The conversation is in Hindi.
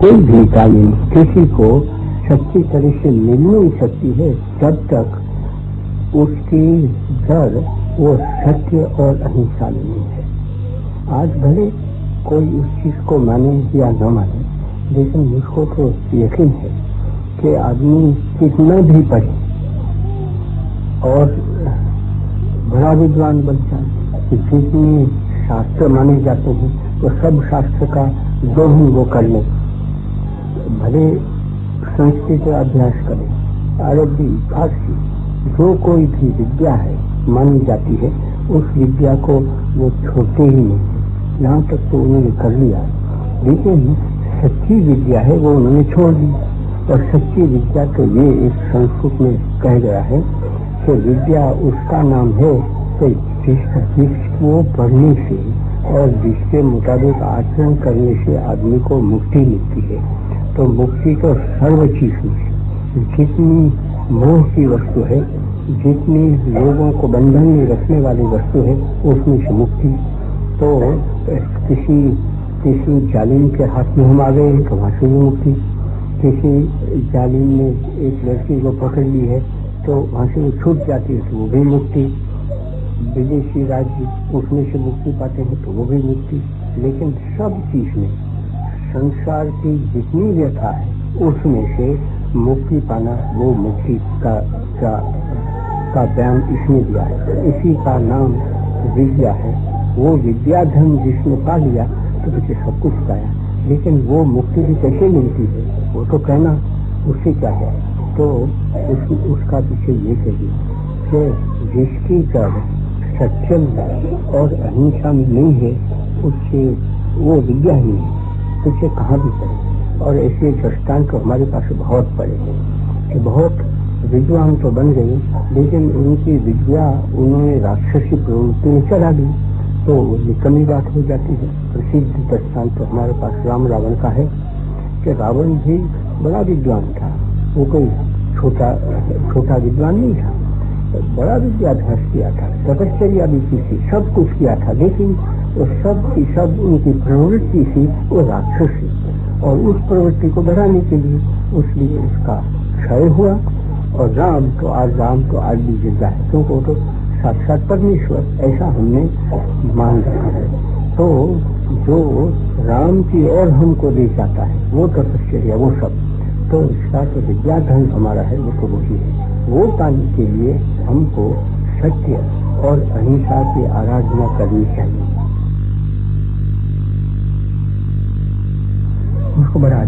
कोई भी तालीम किसी को सच्ची तरह से मिल नहीं सकती है जब तक उसकी जड़ वो सत्य और अहिंसा नहीं है। आज भले कोई उस चीज़ को माने या न माने, लेकिन मुझको तो यकीन है कि आदमी कितना भी पढ़े और बड़ा विद्वान बन जाए, जितने शास्त्र माने जाते हैं तो सब शास्त्र का ही वो कर ले। भले संस्कृत का अभ्यास करे अरबी फारसी, जो कोई भी विद्या है, मानी जाती है, उस विद्या को वो छोड़ते ही नहीं यहाँ तक तो उन्होंने कर लिया। लेकिन सच्ची विद्या है, वो उन्होंने छोड़ दी। और सच्ची विद्या के लिए एक संस्कृत में कह गया है कि विद्या उसका नाम है कि जिसको पढ़ने से और जिसके मुताबिक आचरण करने से आदमी को मुक्ति मिलती है। तो मुक्ति तो सर्व चीज़ में जितनी मोह की वस्तु है, जितनी लोगों को बंधन में रखने वाली वस्तु है, उसमें से मुक्ति। तो किसी किसी जालिम के हाथ में हम आ गए हैं तो वहाँ से भी मुक्ति। किसी जालिम ने एक लड़की को पकड़ ली है तो वहाँ से वो छूट जाती है तो वो भी मुक्ति। विदेशी राज्य, उसमें से मुक्ति पाते हैं तो वो भी मुक्ति। लेकिन सब चीज़ में संसार की जितनी व्यथा है उसमें से मुक्ति पाना वो मुक्ति का का, का बयान इसमें दिया है। इसी का नाम विद्या है। वो विद्या धन जिसने पा लिया तो पीछे सब कुछ पाया। लेकिन वो मुक्ति भी कैसे मिलती है? वो तो कहना उससे क्या है? तो उस, उसका पीछे ये कहिए कि जिसकी जड़ सत्यम और अहिंसा में नहीं है उससे वो विद्या ही नहीं तुझे कहाँ भी पड़े और ऐसे दृष्टांत तो हमारे पास बहुत पड़े हैं कि बहुत विद्वान तो बन गए, लेकिन उनकी विद्या उन्होंने राक्षसी प्रवृत्ति में चला दी तो निकमी बात हो जाती है। प्रसिद्ध दृष्टांत तो हमारे पास राम रावण का है, कि रावण भी बड़ा विद्वान था, वो कोई छोटा छोटा विद्वान नहीं था। बड़ा विद्याभ्यास किया था तपश्चर्या भी की थी, सब कुछ किया था, लेकिन वो सब की सब, उनकी प्रवृत्ति थी, वो राक्षस। और उस प्रवृत्ति को बढ़ाने के लिए उसलिए उसका क्षय हुआ, और राम तो आज, राम तो आज भी ज़िंदा है। क्योंकि तो साक्षात परमेश्वर, ऐसा हमने मान रखा है। तो जो राम की ओर हमको ले जाता है, वो तपश्चर्या, वो सब। तो इसका जो विद्या धन हमारा है वो तो वही है वो पाने के लिए हमको सत्य और अहिंसा की आराधना करनी चाहिए। उसको बड़ा